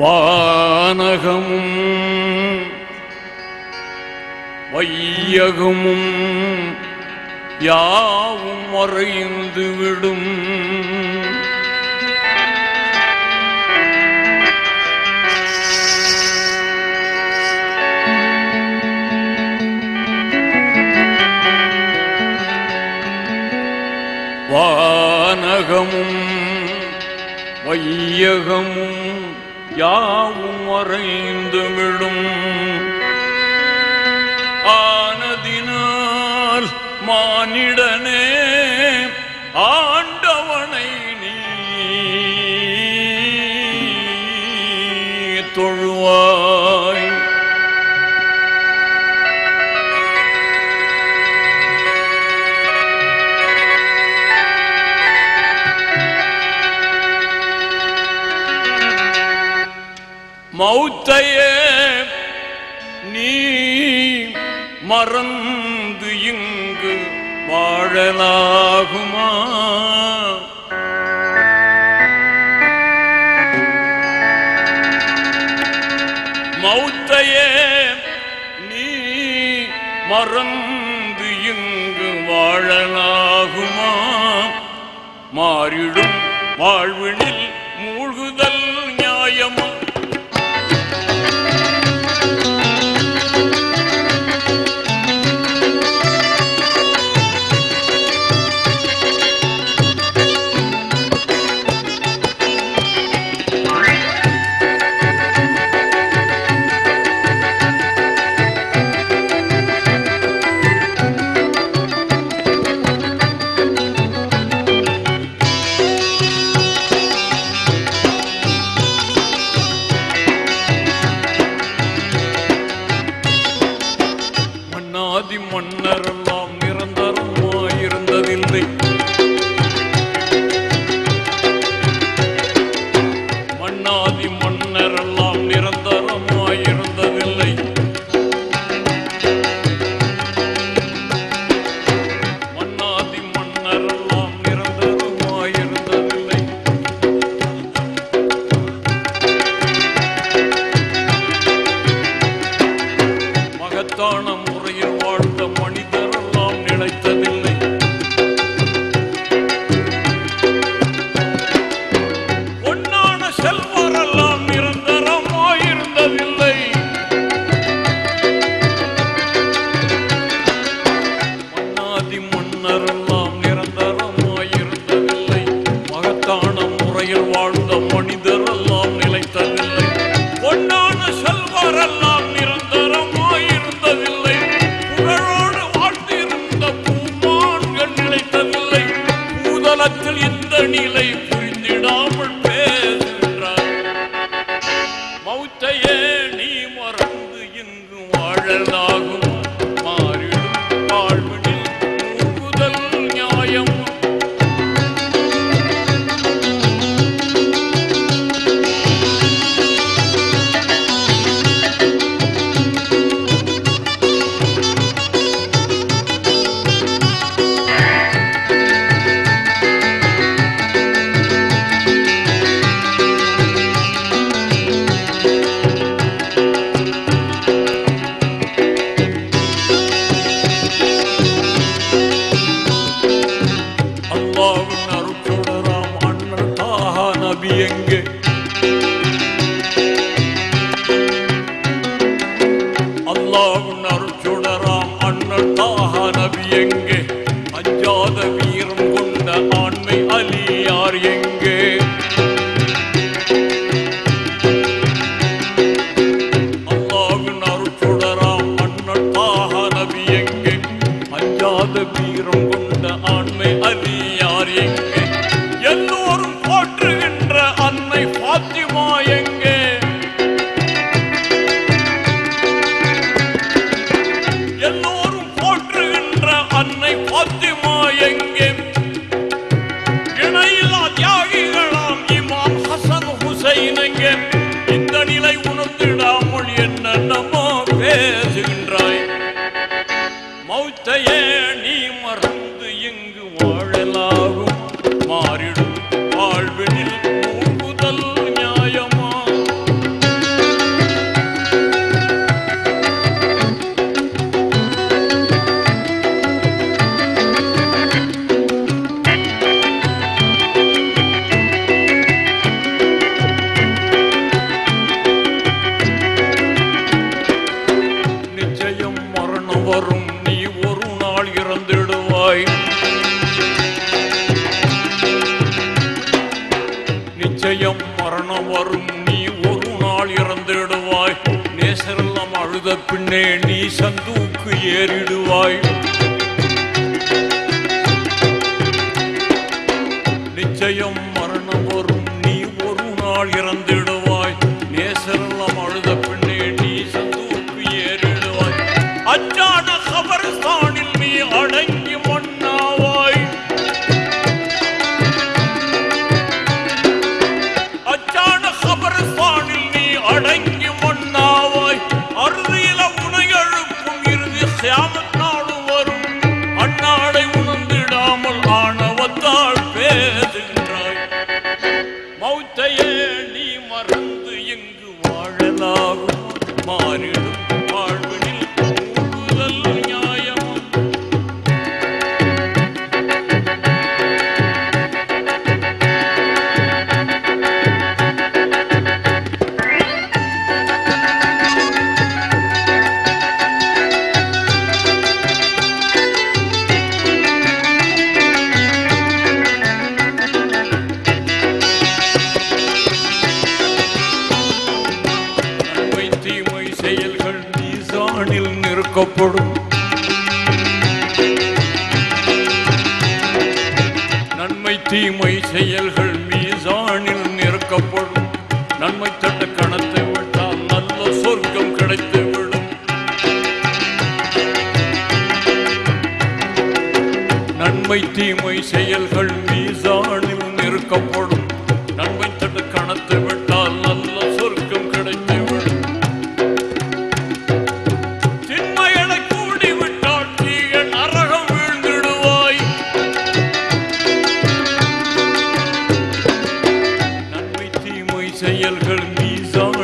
வானகமும் வையகமும் யாவும் மறைந்து விடும். வானகமும் வையகம் யாவும் வரைந்து விடும். ஆனதினால் மானிடனே ஆண்டவனை நீ தொழுவார் மௌத்தையே நீ மறந்து இங்கு வாழலாகுமா? மௌத்தையே நீ மறந்து இங்கு வாழலாகுமா? மாறிடும் வாழ்வினில் நிரந்தரம் நாம் நிரந்தரமாயிருந்ததில்லை அந்த நிலை no. வரும் நீ ஒரு நாள் இறந்துடுவாய். நிச்சயம் மரணம் வரும் நீ ஒரு நாள் இறந்துடுவாய். நேசரெல்லாம் அழுத பின்னே நீ சந்தூக்கு ஏறிடுவாய். நிச்சயம் மரணம் வரும் நீ ஒரு நாள் இறந்துடு மீசானில் நன்மை தீமை செயல்கள் மீசானில் நிற்கப்படும். நன்மை தட்டு கணத்தை விட்டால் நல்ல சொர்க்கம் கிடைத்து விடும். நன்மை தீமை செயல்கள் மீசானில் நிற்கப்படும். செயல்கள் மீசானில்